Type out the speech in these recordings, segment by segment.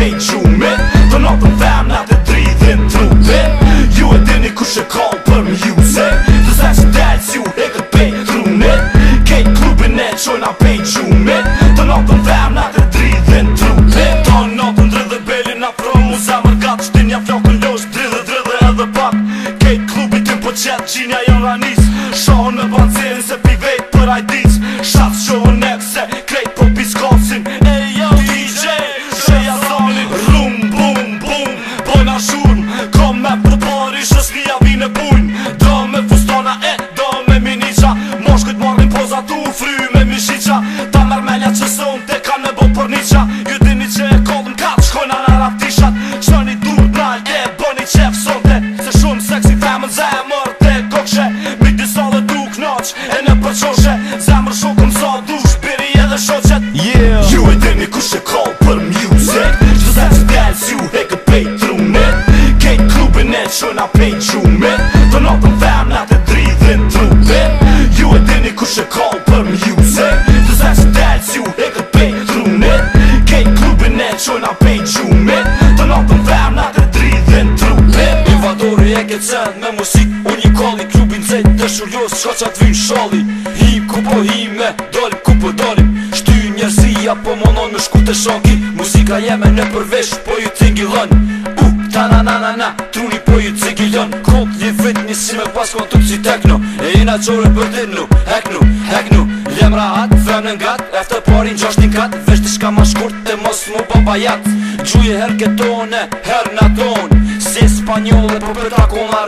prej qumit Të natën femna dhe dridhin trupin Ju e dini ku shë kallë për mjuse Të se që delë si ju hekët pej trunit Kejt klubin e qojna pej qumit Të natën femna dhe dridhin trupin shoqe Zemrë shokëm sa dush, piri edhe shoqet yeah. Ju e dini ku shë kohë për music Qdo zemë që t'gjelë si u heke pej trumit Kejt klubin e qëna pej qumit Të notën fem nga të dridhin trupit Ju e dini ku shë kohë për music Qdo zemë që t'gjelë si u heke pej trumit Kejt klubin e qëna pej qumit Të notën fem nga të dridhin trupit Invadori e ke cënë me musik u zhullos jo, qa qa t'vyn shalli Him ku po him me dalim ku po dalim Shty njerëzija po monon me shku të shanki Muzika jeme në përvesh po ju t'ingilon U ta na na na na truni po ju t'zigilon Kont një vit një si me pas kon tuk si tekno E ina qore për dirnu heknu heknu Jem rahat në gat efte parin gjasht një kat Vesh t'i shka ma shkurt e mos mu baba jat Gjuje her ketone her na ton Si spanyole po për takon la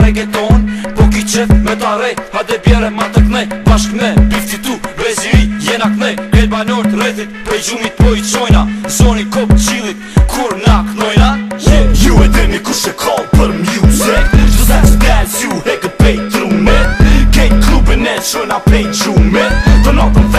nuk i qep me ta rej Ha bjere ma të knej Pashk me pifti tu Vezi i jena knej Kajt banor të rejtit Pej gjumit po i qojna Zonin kop qilit Kur na knojna yeah. Ju e dhe një kush e kall për mjuzet Shdo zek së bjerë zju e këpej trumet Kejt klubin e qojna pej qumet Do notën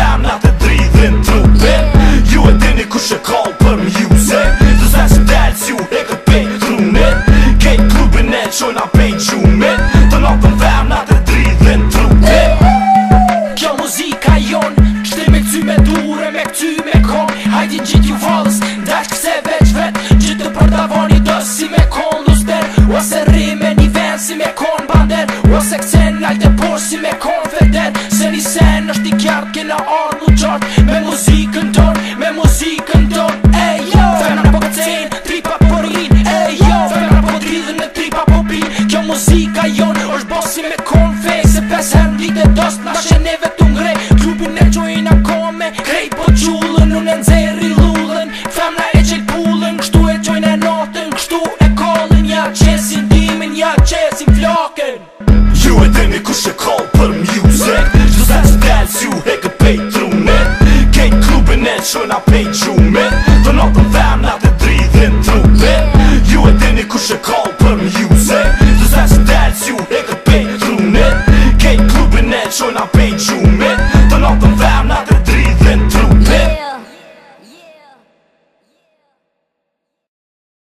kon Hajdi gjit ju falës Dash këse veç vet Gjit të përdavoni dës Si me kon luster Ose rime një ven Si me kon bander Ose kësen nga të por Si me kon feder Se një sen është i kjartë, Kena orë mu qart Me muzikën ton Me muzikën ton Ej jo Femra po Tripa po rin Ej jo Femra po feito